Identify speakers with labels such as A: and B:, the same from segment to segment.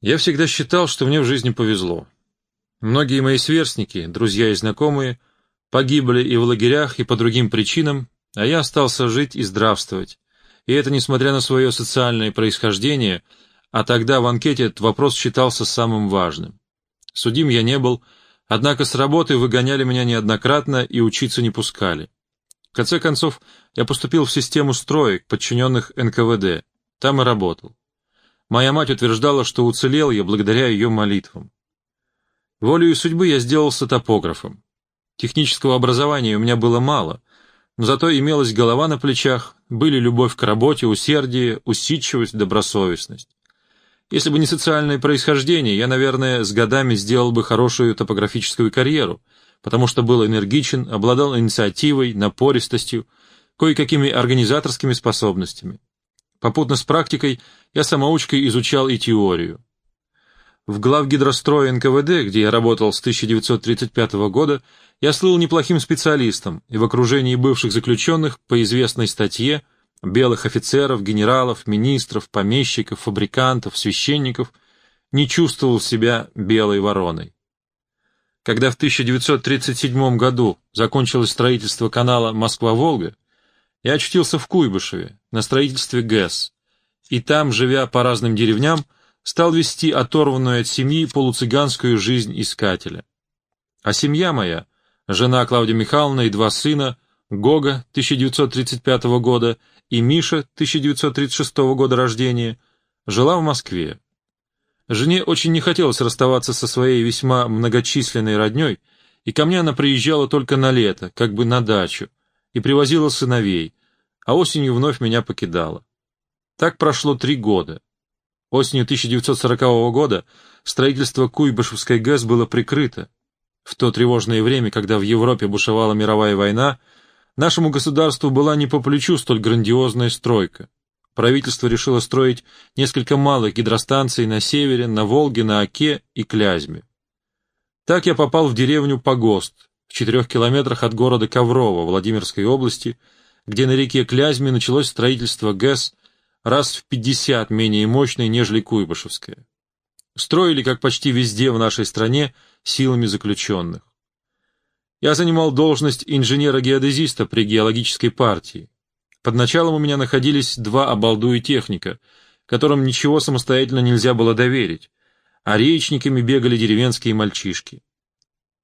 A: Я всегда считал, что мне в жизни повезло. Многие мои сверстники, друзья и знакомые, погибли и в лагерях, и по другим причинам, а я остался жить и здравствовать. И это несмотря на свое социальное происхождение, а тогда в анкете этот вопрос считался самым важным. Судим я не был, однако с работы выгоняли меня неоднократно и учиться не пускали. В конце концов, я поступил в систему строек, подчиненных НКВД. Там и работал. Моя мать утверждала, что уцелел я благодаря ее молитвам. Волею судьбы я сделался топографом. Технического образования у меня было мало, но зато имелась голова на плечах, были любовь к работе, усердие, усидчивость, добросовестность. Если бы не социальное происхождение, я, наверное, с годами сделал бы хорошую топографическую карьеру, потому что был энергичен, обладал инициативой, напористостью, кое-какими организаторскими способностями. Попутно с практикой я самоучкой изучал и теорию. В главгидрострое НКВД, где я работал с 1935 года, я слыл неплохим специалистом и в окружении бывших заключенных по известной статье белых офицеров, генералов, министров, помещиков, фабрикантов, священников не чувствовал себя белой вороной. Когда в 1937 году закончилось строительство канала Москва-Волга, я очутился в Куйбышеве, на строительстве ГЭС, и там, живя по разным деревням, стал вести оторванную от семьи полуцыганскую жизнь искателя. А семья моя, жена Клавдия Михайловна и два сына, Гога 1935 года и Миша 1936 года рождения, жила в Москве. Жене очень не хотелось расставаться со своей весьма многочисленной родней, и ко мне она приезжала только на лето, как бы на дачу, и привозила сыновей, а осенью вновь меня покидала. Так прошло три года. Осенью 1940 года строительство Куйбышевской ГЭС было прикрыто. В то тревожное время, когда в Европе бушевала мировая война, нашему государству была не по плечу столь грандиозная стройка. Правительство решило строить несколько малых гидростанций на севере, на Волге, на Оке и Клязьме. Так я попал в деревню Погост, в четырех километрах от города Коврово Владимирской области, где на реке Клязьме началось строительство ГЭС раз в 50 менее мощной, нежели Куйбышевская. Строили, как почти везде в нашей стране, силами заключенных. Я занимал должность инженера-геодезиста при геологической партии. Под началом у меня находились два обалдуя техника, которым ничего самостоятельно нельзя было доверить, а речниками бегали деревенские мальчишки.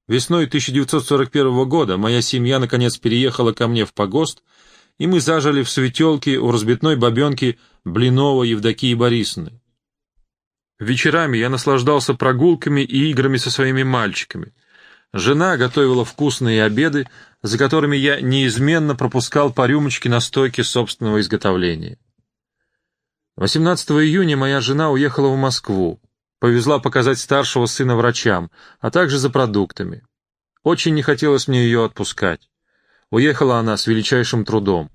A: Весной 1941 года моя семья наконец переехала ко мне в погост, и мы зажили в светелке у разбитной бабенки Блинова Евдокии Борисовны. Вечерами я наслаждался прогулками и играми со своими мальчиками. Жена готовила вкусные обеды, за которыми я неизменно пропускал по рюмочке на стойке собственного изготовления. 18 июня моя жена уехала в Москву, Повезла показать старшего сына врачам, а также за продуктами. Очень не хотелось мне ее отпускать. Уехала она с величайшим трудом.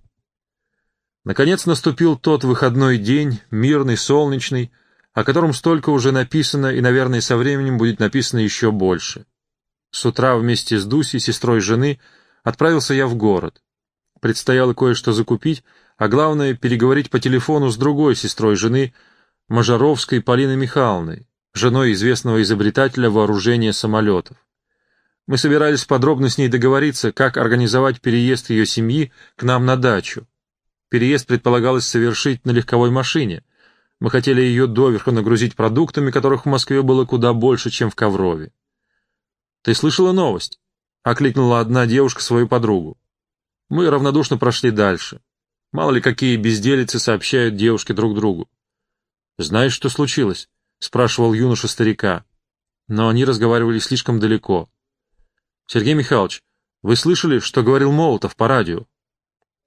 A: Наконец наступил тот выходной день, мирный, солнечный, о котором столько уже написано и, наверное, со временем будет написано еще больше. С утра вместе с Дусей, сестрой жены, отправился я в город. Предстояло кое-что закупить, а главное — переговорить по телефону с другой сестрой жены, Мажаровской Полиной Михайловной женой известного изобретателя вооружения самолетов. Мы собирались подробно с ней договориться, как организовать переезд ее семьи к нам на дачу. Переезд предполагалось совершить на легковой машине. Мы хотели ее доверху нагрузить продуктами, которых в Москве было куда больше, чем в Коврове. «Ты слышала новость?» — окликнула одна девушка свою подругу. Мы равнодушно прошли дальше. Мало ли какие безделицы сообщают девушки друг другу. «Знаешь, что случилось?» — спрашивал юноша старика. Но они разговаривали слишком далеко. «Сергей Михайлович, вы слышали, что говорил Молотов по радио?»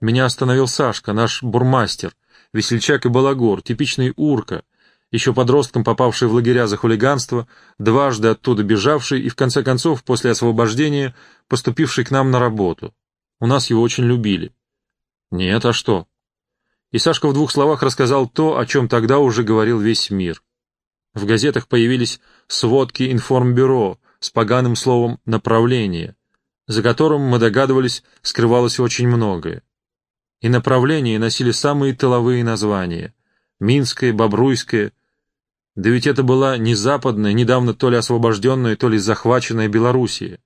A: Меня остановил Сашка, наш бурмастер, весельчак и балагур, типичный урка, еще подростком попавший в лагеря за хулиганство, дважды оттуда бежавший и, в конце концов, после освобождения, поступивший к нам на работу. У нас его очень любили. Нет, а что? И Сашка в двух словах рассказал то, о чем тогда уже говорил весь мир. В газетах появились сводки информбюро с поганым словом «направление», за которым, мы догадывались, скрывалось очень многое. И направления носили самые тыловые названия — Минское, Бобруйское. Да ведь это была не западная, недавно то ли освобожденная, то ли захваченная Белоруссия.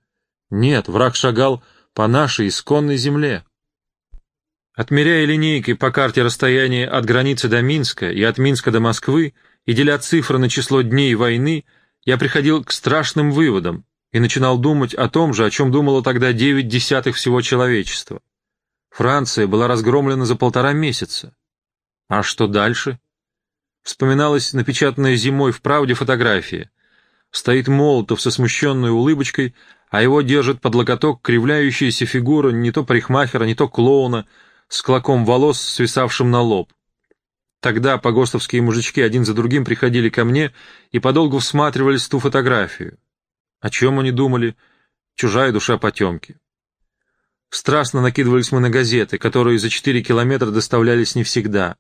A: Нет, враг шагал по нашей исконной земле. Отмеряя линейкой по карте расстояние от границы до Минска и от Минска до Москвы и деля цифры на число дней войны, я приходил к страшным выводам и начинал думать о том же, о чем думало тогда девять десятых всего человечества. Франция была разгромлена за полтора месяца. А что дальше? Вспоминалась напечатанная зимой в «Правде» фотография. Стоит Молотов со смущенной улыбочкой, а его держит под локоток кривляющаяся фигура не то парикмахера, не то клоуна, с клоком волос, свисавшим на лоб. Тогда погостовские мужички один за другим приходили ко мне и подолгу всматривались в ту фотографию. О чем они думали? Чужая душа потемки. Страстно накидывались мы на газеты, которые за четыре километра доставлялись не всегда.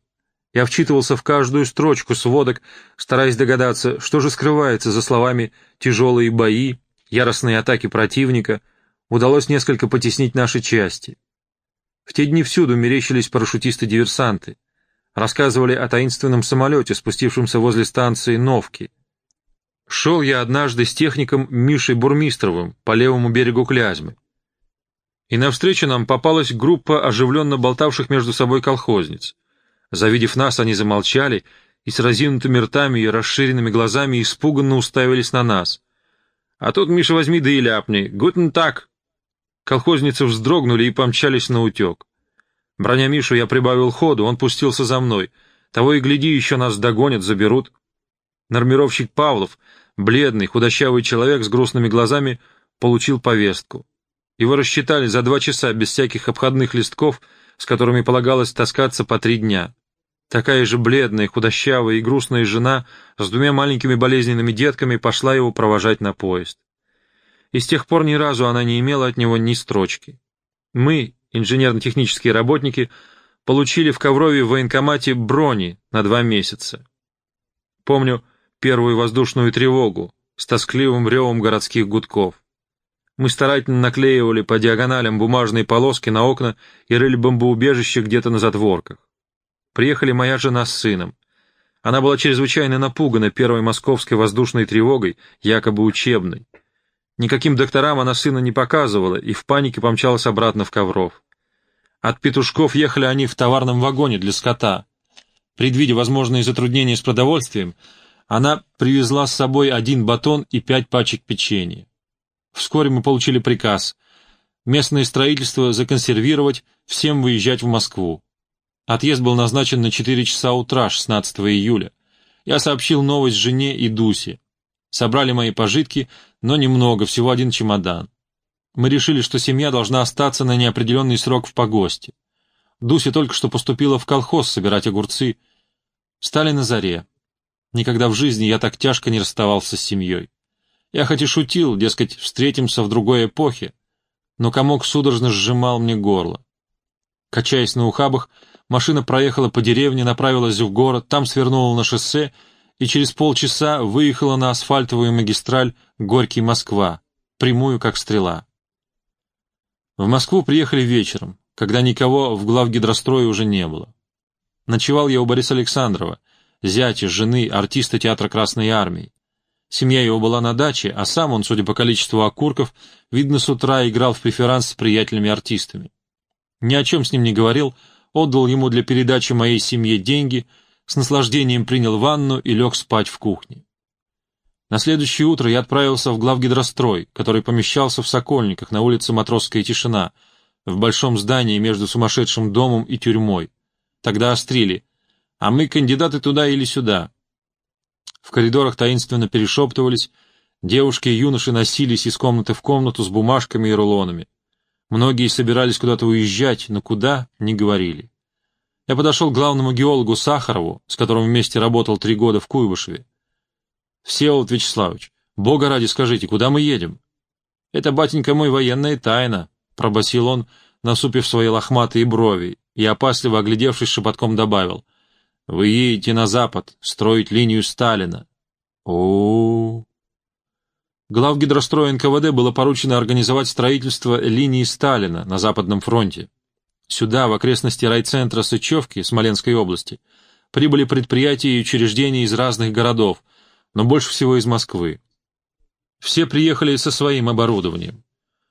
A: Я вчитывался в каждую строчку сводок, стараясь догадаться, что же скрывается за словами «тяжелые бои», «яростные атаки противника», удалось несколько потеснить наши части. В те дни всюду мерещились парашютисты-диверсанты. Рассказывали о таинственном самолете, спустившемся возле станции Новки. Шел я однажды с техником Мишей Бурмистровым по левому берегу Клязьмы. И навстречу нам попалась группа оживленно болтавших между собой колхозниц. Завидев нас, они замолчали и с разинутыми ртами и расширенными глазами испуганно уставились на нас. А тут, Миша, возьми да и ляпни. Гутен так. Колхозницы вздрогнули и помчались на утек. Броня Мишу я прибавил ходу, он пустился за мной. Того и гляди, еще нас догонят, заберут. Нормировщик Павлов, бледный, худощавый человек с грустными глазами, получил повестку. Его рассчитали за два часа без всяких обходных листков, с которыми полагалось таскаться по три дня. Такая же бледная, худощавая и грустная жена с двумя маленькими болезненными детками пошла его провожать на поезд. И с тех пор ни разу она не имела от него ни строчки. Мы, инженерно-технические работники, получили в Коврове в военкомате брони на два месяца. Помню первую воздушную тревогу с тоскливым ревом городских гудков. Мы старательно наклеивали по диагоналям бумажные полоски на окна и рыли бомбоубежище где-то на затворках. Приехали моя жена с сыном. Она была чрезвычайно напугана первой московской воздушной тревогой, якобы учебной. Никаким докторам она сына не показывала и в панике помчалась обратно в Ковров. От петушков ехали они в товарном вагоне для скота. Предвидя возможные затруднения с продовольствием, она привезла с собой один батон и пять пачек печенья. Вскоре мы получили приказ местное строительство законсервировать, всем выезжать в Москву. Отъезд был назначен на 4 часа утра 16 июля. Я сообщил новость жене и Дусе. Собрали мои пожитки, но немного, всего один чемодан. Мы решили, что семья должна остаться на неопределенный срок в погосте. Дуся только что поступила в колхоз собирать огурцы. Стали на заре. Никогда в жизни я так тяжко не расставался с семьей. Я хоть и шутил, дескать, встретимся в другой эпохе, но комок судорожно сжимал мне горло. Качаясь на ухабах, машина проехала по деревне, направилась в город, там свернула на шоссе и через полчаса выехала на асфальтовую магистраль Горький-Москва, прямую как стрела. В Москву приехали вечером, когда никого в главгидрострое уже не было. Ночевал я у Бориса Александрова, зятя, жены, артиста театра Красной Армии. Семья его была на даче, а сам он, судя по количеству окурков, видно, с утра играл в преферанс с приятелями-артистами. Ни о чем с ним не говорил, отдал ему для передачи моей семье деньги, с наслаждением принял ванну и лег спать в кухне. На следующее утро я отправился в главгидрострой, который помещался в Сокольниках на улице Матросская тишина, в большом здании между сумасшедшим домом и тюрьмой. Тогда острили, а мы кандидаты туда или сюда. В коридорах таинственно перешептывались, девушки и юноши носились из комнаты в комнату с бумажками и рулонами. Многие собирались куда-то уезжать, но куда — не говорили. Я подошел к главному геологу Сахарову, с которым вместе работал три года в Куйбышеве. «Всеволод Вячеславович, бога ради скажите, куда мы едем?» «Это, батенька мой, военная тайна», — пробасил он, насупив свои лохматые брови, и, опасливо оглядевшись, шепотком добавил — вы едете на запад, строить линию Сталина. О, -о, -о. Главгидрострою НКВД было поручено организовать строительство линии Сталина на Западном фронте. Сюда, в окрестности райцентра Сычевки Смоленской области, прибыли предприятия и учреждения из разных городов, но больше всего из Москвы. Все приехали со своим оборудованием.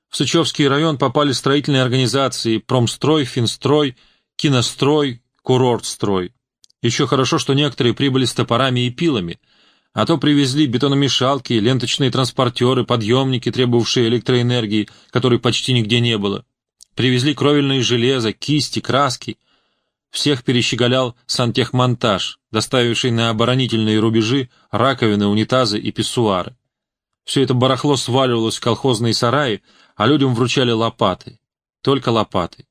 A: В Сычевский район попали строительные организации «Промстрой», «Финстрой», «Кинострой», «Курортстрой». Еще хорошо, что некоторые прибыли с топорами и пилами, а то привезли бетономешалки, ленточные транспортеры, подъемники, требовавшие электроэнергии, которой почти нигде не было. Привезли кровельное железо, кисти, краски. Всех перещеголял сантехмонтаж, доставивший на оборонительные рубежи раковины, унитазы и писсуары. Все это барахло сваливалось в колхозные сараи, а людям вручали лопаты. Только лопаты.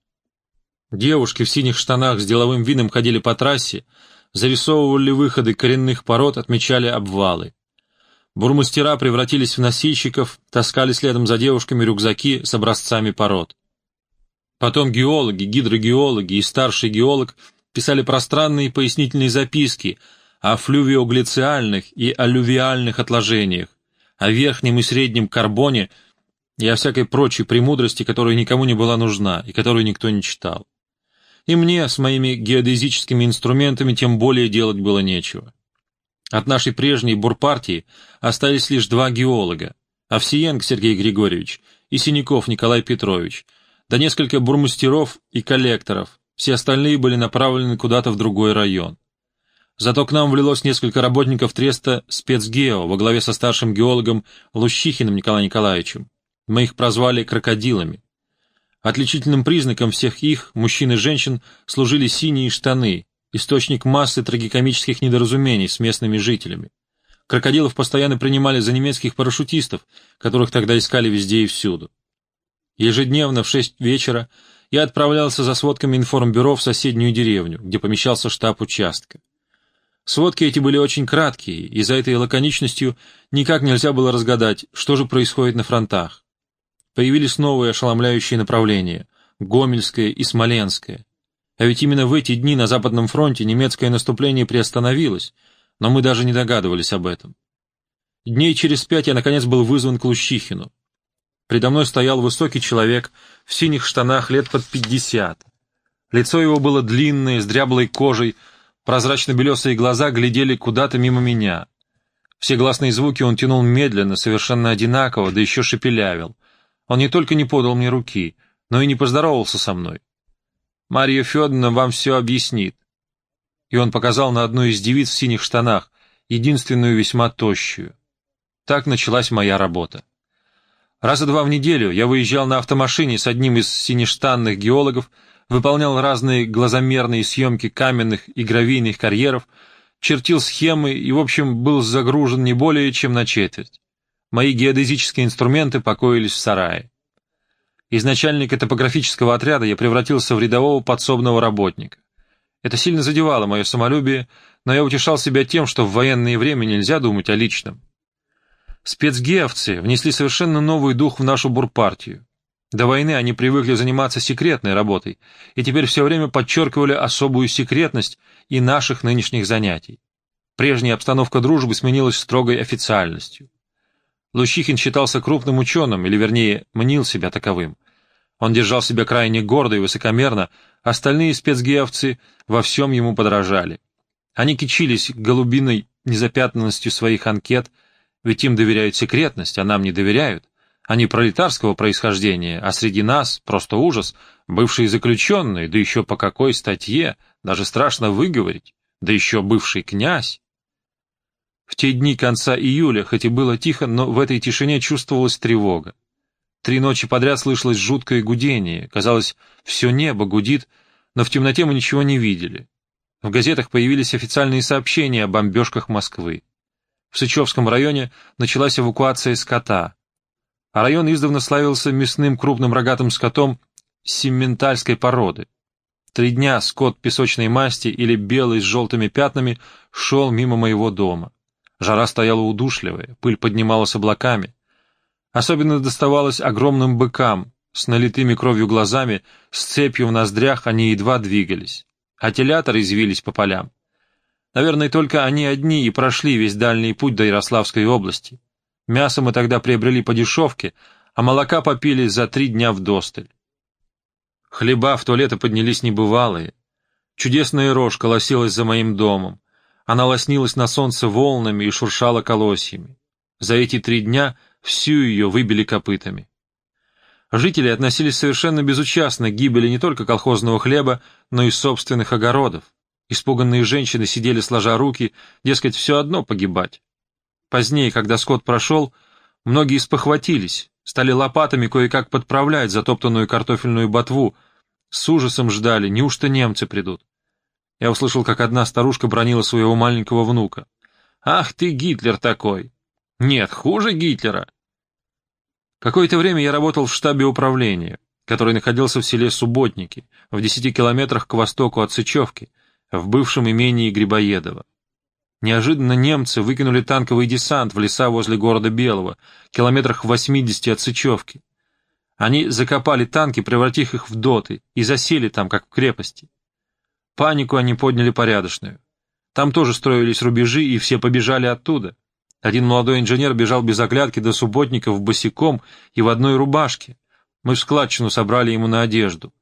A: Девушки в синих штанах с деловым видом ходили по трассе, зарисовывали выходы коренных пород, отмечали обвалы. Бурмастера превратились в носильщиков, таскали следом за девушками рюкзаки с образцами пород. Потом геологи, гидрогеологи и старший геолог писали пространные пояснительные записки о флювиоглициальных и алювиальных отложениях, о верхнем и среднем карбоне и о всякой прочей премудрости, которая никому не была нужна и которую никто не читал. И мне с моими геодезическими инструментами тем более делать было нечего. От нашей прежней бурпартии остались лишь два геолога, Овсиенко Сергей Григорьевич и Синяков Николай Петрович, да несколько бурмастеров и коллекторов, все остальные были направлены куда-то в другой район. Зато к нам влилось несколько работников треста спецгео во главе со старшим геологом Лущихиным Николаем Николаевичем. Мы их прозвали крокодилами. Отличительным признаком всех их, мужчин и женщин, служили синие штаны, источник массы трагикомических недоразумений с местными жителями. Крокодилов постоянно принимали за немецких парашютистов, которых тогда искали везде и всюду. Ежедневно в шесть вечера я отправлялся за сводками информбюро в соседнюю деревню, где помещался штаб участка. Сводки эти были очень краткие, и за этой лаконичностью никак нельзя было разгадать, что же происходит на фронтах. Появились новые ошеломляющие направления – Гомельское и Смоленское. А ведь именно в эти дни на Западном фронте немецкое наступление приостановилось, но мы даже не догадывались об этом. Дней через пять я, наконец, был вызван к Лущихину. Предо мной стоял высокий человек в синих штанах лет под пятьдесят. Лицо его было длинное, с дряблой кожей, прозрачно-белесые глаза глядели куда-то мимо меня. Все гласные звуки он тянул медленно, совершенно одинаково, да еще шепелявил — он не только не подал мне руки, но и не поздоровался со мной. «Марья Федоровна вам все объяснит». И он показал на одну из девиц в синих штанах, единственную весьма тощую. Так началась моя работа. Раза два в неделю я выезжал на автомашине с одним из синештанных геологов, выполнял разные глазомерные съемки каменных и гравийных карьеров, чертил схемы и, в общем, был загружен не более чем на четверть. Мои геодезические инструменты покоились в сарае. Из начальника топографического отряда я превратился в рядового подсобного работника. Это сильно задевало мое самолюбие, но я утешал себя тем, что в военное время нельзя думать о личном. Спецгеовцы внесли совершенно новый дух в нашу бурпартию. До войны они привыкли заниматься секретной работой, и теперь все время подчеркивали особую секретность и наших нынешних занятий. Прежняя обстановка дружбы сменилась строгой официальностью. Лущихин считался крупным ученым, или вернее, мнил себя таковым. Он держал себя крайне гордо и высокомерно, остальные спецгеовцы во всем ему подражали. Они кичились голубиной незапятнанностью своих анкет, ведь им доверяют секретность, а нам не доверяют. Они пролетарского происхождения, а среди нас, просто ужас, бывшие заключенные, да еще по какой статье, даже страшно выговорить, да еще бывший князь. В те дни конца июля, хоть и было тихо, но в этой тишине чувствовалась тревога. Три ночи подряд слышалось жуткое гудение, казалось, все небо гудит, но в темноте мы ничего не видели. В газетах появились официальные сообщения о бомбежках Москвы. В Сычевском районе началась эвакуация скота, а район издавна славился мясным крупным рогатым скотом симментальской породы. Три дня скот песочной масти или белый с желтыми пятнами шел мимо моего дома. Жара стояла удушливая, пыль поднималась облаками. Особенно доставалось огромным быкам, с налитыми кровью глазами, с цепью в ноздрях они едва двигались. А телята резвились по полям. Наверное, только они одни и прошли весь дальний путь до Ярославской области. Мясо мы тогда приобрели по дешевке, а молока попили за три дня в досталь. Хлеба в то лето поднялись небывалые. Чудесная рожь колосилась за моим домом Она лоснилась на солнце волнами и шуршала колосьями. За эти три дня всю ее выбили копытами. Жители относились совершенно безучастно к гибели не только колхозного хлеба, но и собственных огородов. Испуганные женщины сидели сложа руки, дескать, все одно погибать. Позднее, когда скот прошел, многие спохватились, стали лопатами кое-как подправлять затоптанную картофельную ботву, с ужасом ждали, неужто немцы придут. Я услышал, как одна старушка бронила своего маленького внука. «Ах ты, Гитлер такой!» «Нет, хуже Гитлера!» Какое-то время я работал в штабе управления, который находился в селе Субботники, в десяти километрах к востоку от Сычевки, в бывшем имении Грибоедова. Неожиданно немцы выкинули танковый десант в леса возле города Белого, километрах в 80 от Сычевки. Они закопали танки, превратив их в доты, и засели там, как в крепости. Панику они подняли порядочную. Там тоже строились рубежи, и все побежали оттуда. Один молодой инженер бежал без оглядки до субботников босиком и в одной рубашке. Мы в складчину собрали ему на одежду.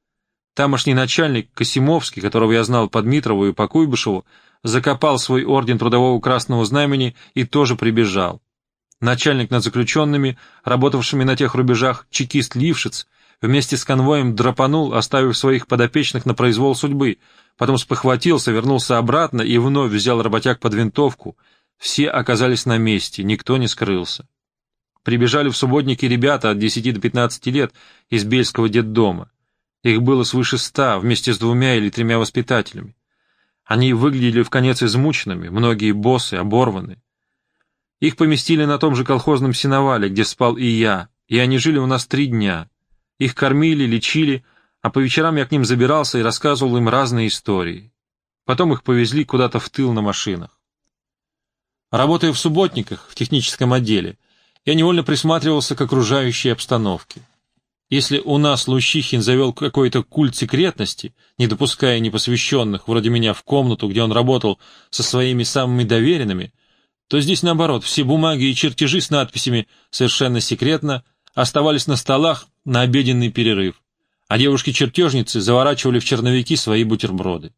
A: Тамошний начальник, Косимовский, которого я знал по Дмитрову и по Куйбышеву, закопал свой орден Трудового Красного Знамени и тоже прибежал. Начальник над заключенными, работавшими на тех рубежах, чекист Лившиц, вместе с конвоем драпанул, оставив своих подопечных на произвол судьбы, потом спохватился, вернулся обратно и вновь взял работяг под винтовку. Все оказались на месте, никто не скрылся. Прибежали в субботники ребята от 10 до 15 лет из Бельского детдома. Их было свыше ста, вместе с двумя или тремя воспитателями. Они выглядели в конец измученными, многие боссы, оборваны. Их поместили на том же колхозном сеновале, где спал и я, и они жили у нас три дня. Их кормили, лечили, а по вечерам я к ним забирался и рассказывал им разные истории. Потом их повезли куда-то в тыл на машинах. Работая в субботниках, в техническом отделе, я невольно присматривался к окружающей обстановке. Если у нас Лущихин завел какой-то культ секретности, не допуская непосвященных, вроде меня, в комнату, где он работал со своими самыми доверенными, то здесь, наоборот, все бумаги и чертежи с надписями «совершенно секретно» оставались на столах на обеденный перерыв, а девушки-чертежницы заворачивали в черновики свои бутерброды.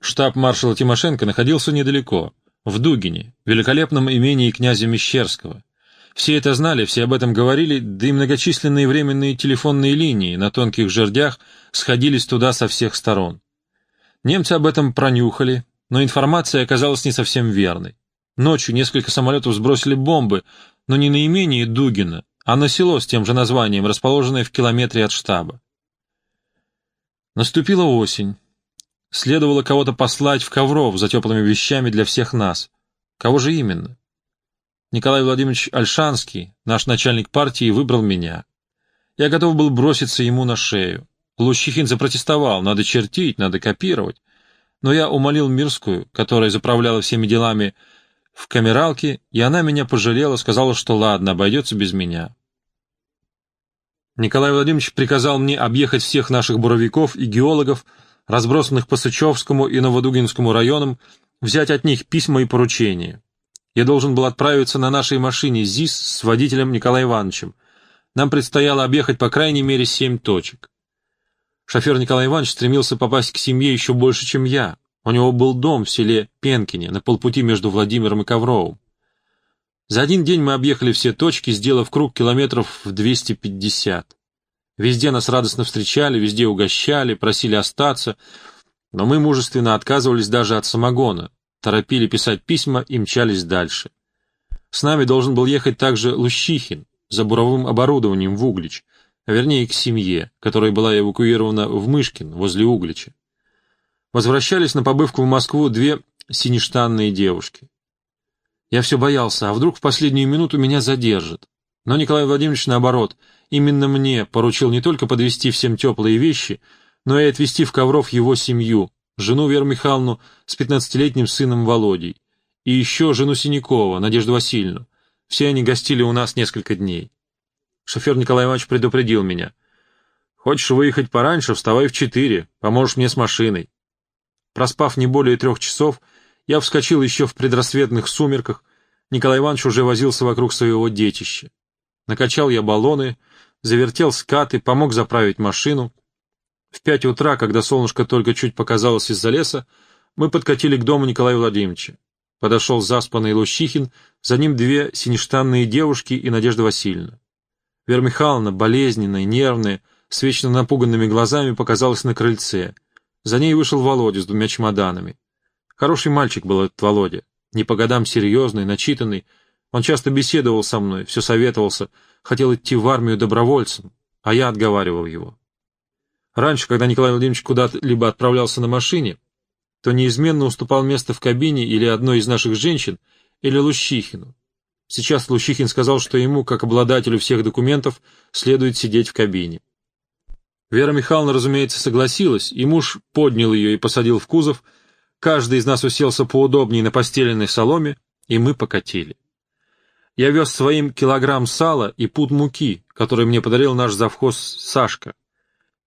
A: Штаб маршала Тимошенко находился недалеко, в Дугине, великолепном имении князя Мещерского, все это знали, все об этом говорили, да и многочисленные временные телефонные линии на тонких жердях сходились туда со всех сторон. Немцы об этом пронюхали, но информация оказалась не совсем верной. Ночью несколько самолетов сбросили бомбы, но не на имение Дугина, а на село с тем же названием, расположенное в километре от штаба. Наступила осень. Следовало кого-то послать в Ковров за теплыми вещами для всех нас. Кого же именно? Николай Владимирович Альшанский, наш начальник партии, выбрал меня. Я готов был броситься ему на шею. Лущихин запротестовал, надо чертить, надо копировать. Но я умолил Мирскую, которая заправляла всеми делами в камералке, и она меня пожалела, сказала, что ладно, обойдется без меня. Николай Владимирович приказал мне объехать всех наших буровиков и геологов, разбросанных по Сычевскому и Новодугинскому районам, взять от них письма и поручения. Я должен был отправиться на нашей машине ЗИС с водителем Николаем Ивановичем. Нам предстояло объехать по крайней мере семь точек. Шофер Николай Иванович стремился попасть к семье еще больше, чем я. У него был дом в селе Пенкине, на полпути между Владимиром и Ковровым. За один день мы объехали все точки, сделав круг километров в 250. Везде нас радостно встречали, везде угощали, просили остаться, но мы мужественно отказывались даже от самогона, торопили писать письма и мчались дальше. С нами должен был ехать также Лущихин за буровым оборудованием в Углич, а вернее к семье, которая была эвакуирована в Мышкин возле Углича. Возвращались на побывку в Москву две синештанные девушки. Я все боялся, а вдруг в последнюю минуту меня задержат. Но Николай Владимирович, наоборот, именно мне поручил не только подвести всем теплые вещи, но и отвезти в Ковров его семью, жену Веру Михайловну с пятнадцатилетним сыном Володей, и еще жену Синякова, Надежду Васильевну. Все они гостили у нас несколько дней. Шофер Николай Иванович предупредил меня. «Хочешь выехать пораньше, вставай в четыре, поможешь мне с машиной». Проспав не более трех часов, я вскочил еще в предрассветных сумерках, Николай Иванович уже возился вокруг своего детища. Накачал я баллоны, завертел скаты, помог заправить машину — в пять утра, когда солнышко только чуть показалось из-за леса, Мы подкатили к дому Николая Владимировича. Подошел заспанный Лущихин, за ним две синештанные девушки и Надежда Васильевна. Вера Михайловна, болезненная, нервная, с вечно напуганными глазами, показалась на крыльце. За ней вышел Володя с двумя чемоданами. Хороший мальчик был этот Володя, не по годам серьезный, начитанный. Он часто беседовал со мной, все советовался, хотел идти в армию добровольцем, а я отговаривал его. Раньше, когда Николай Владимирович куда-либо отправлялся на машине, то неизменно уступал место в кабине или одной из наших женщин, или Лущихину. Сейчас Лущихин сказал, что ему, как обладателю всех документов, следует сидеть в кабине. Вера Михайловна, разумеется, согласилась, и муж поднял ее и посадил в кузов, каждый из нас уселся поудобнее на постеленной соломе, и мы покатили. Я вез своим килограмм сала и пуд муки, который мне подарил наш завхоз Сашка.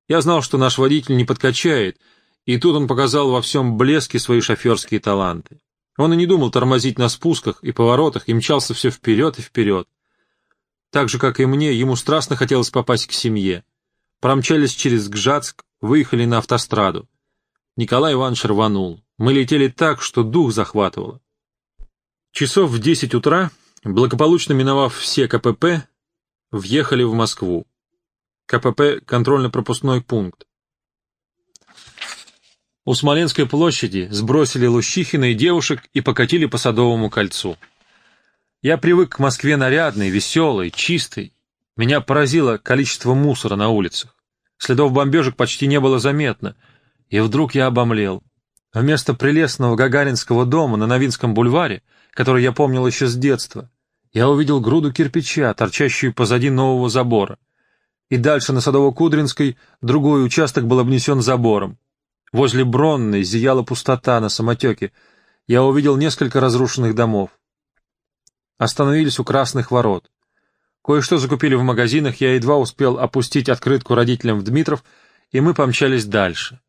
A: Я знал, что наш водитель не подкачает, и тут он показал во всем блеске свои шоферские таланты. Он и не думал тормозить на спусках и поворотах, и мчался все вперед и вперед. Так же, как и мне, ему страстно хотелось попасть к семье. Промчались через Гжатск, выехали на автостраду. Николай Иванович рванул. Мы летели так, что дух захватывало. Часов в десять утра, благополучно миновав все КПП, въехали в Москву. КПП — контрольно-пропускной пункт. У Смоленской площади сбросили Лущихина и девушек и покатили по Садовому кольцу. Я привык к Москве нарядной, веселой, чистой. Меня поразило количество мусора на улицах. Следов бомбежек почти не было заметно. И вдруг я обомлел. Вместо прелестного гагаринского дома на Новинском бульваре, который я помнил еще с детства, я увидел груду кирпича, торчащую позади нового забора. И дальше на Садово-Кудринской другой участок был обнесен забором. Возле Бронной зияла пустота на самотеке. Я увидел несколько разрушенных домов. Остановились у красных ворот. Кое-что закупили в магазинах, я едва успел опустить открытку родителям в Дмитров, и мы помчались дальше.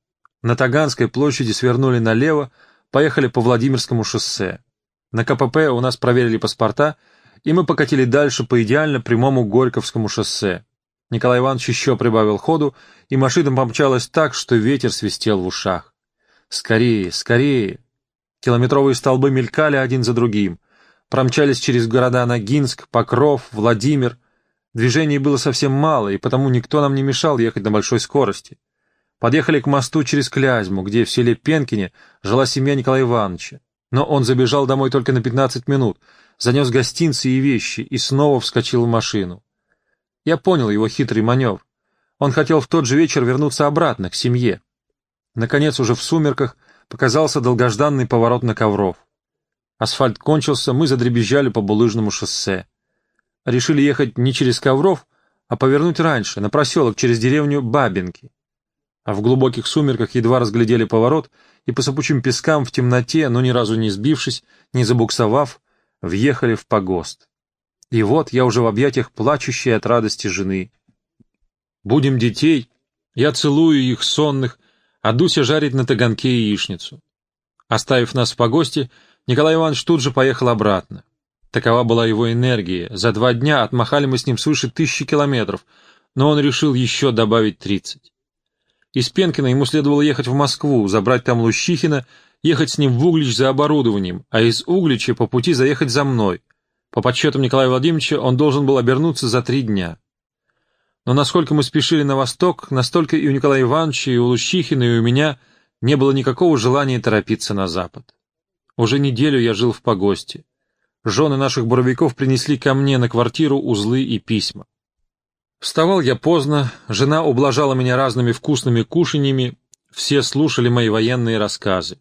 A: На Таганской площади свернули налево, поехали по Владимирскому шоссе. На КПП у нас проверили паспорта, и мы покатили дальше по идеально прямому Горьковскому шоссе. Николай Иванович еще прибавил ходу, и машина помчалась так, что ветер свистел в ушах. Скорее, скорее! Километровые столбы мелькали один за другим. Промчались через города Ногинск, Покров, Владимир. Движений было совсем мало, и потому никто нам не мешал ехать на большой скорости. Подъехали к мосту через Клязьму, где в селе Пенкине жила семья Николая Ивановича. Но он забежал домой только на 15 минут, занес гостинцы и вещи и снова вскочил в машину. Я понял его хитрый маневр. Он хотел в тот же вечер вернуться обратно, к семье. Наконец, уже в сумерках, показался долгожданный поворот на Ковров. Асфальт кончился, мы задребезжали по булыжному шоссе. Решили ехать не через Ковров, а повернуть раньше, на проселок через деревню Бабинки. А в глубоких сумерках едва разглядели поворот, и по сыпучим пескам в темноте, но ни разу не сбившись, не забуксовав, въехали в погост. И вот я уже в объятиях плачущей от радости жены. Будем детей, я целую их сонных, а Дуся жарит на таганке яичницу. Оставив нас в погосте, Николай Иванович тут же поехал обратно. Такова была его энергия. За два дня отмахали мы с ним свыше тысячи километров, но он решил еще добавить тридцать. Из Пенкина ему следовало ехать в Москву, забрать там Лущихина, ехать с ним в Углич за оборудованием, а из Углича по пути заехать за мной, по подсчетам Николая Владимировича, он должен был обернуться за три дня. Но насколько мы спешили на восток, настолько и у Николая Ивановича, и у Лущихина, и у меня не было никакого желания торопиться на запад. Уже неделю я жил в погосте. Жены наших буровиков принесли ко мне на квартиру узлы и письма. Вставал я поздно, жена ублажала меня разными вкусными кушаньями, все слушали мои военные рассказы.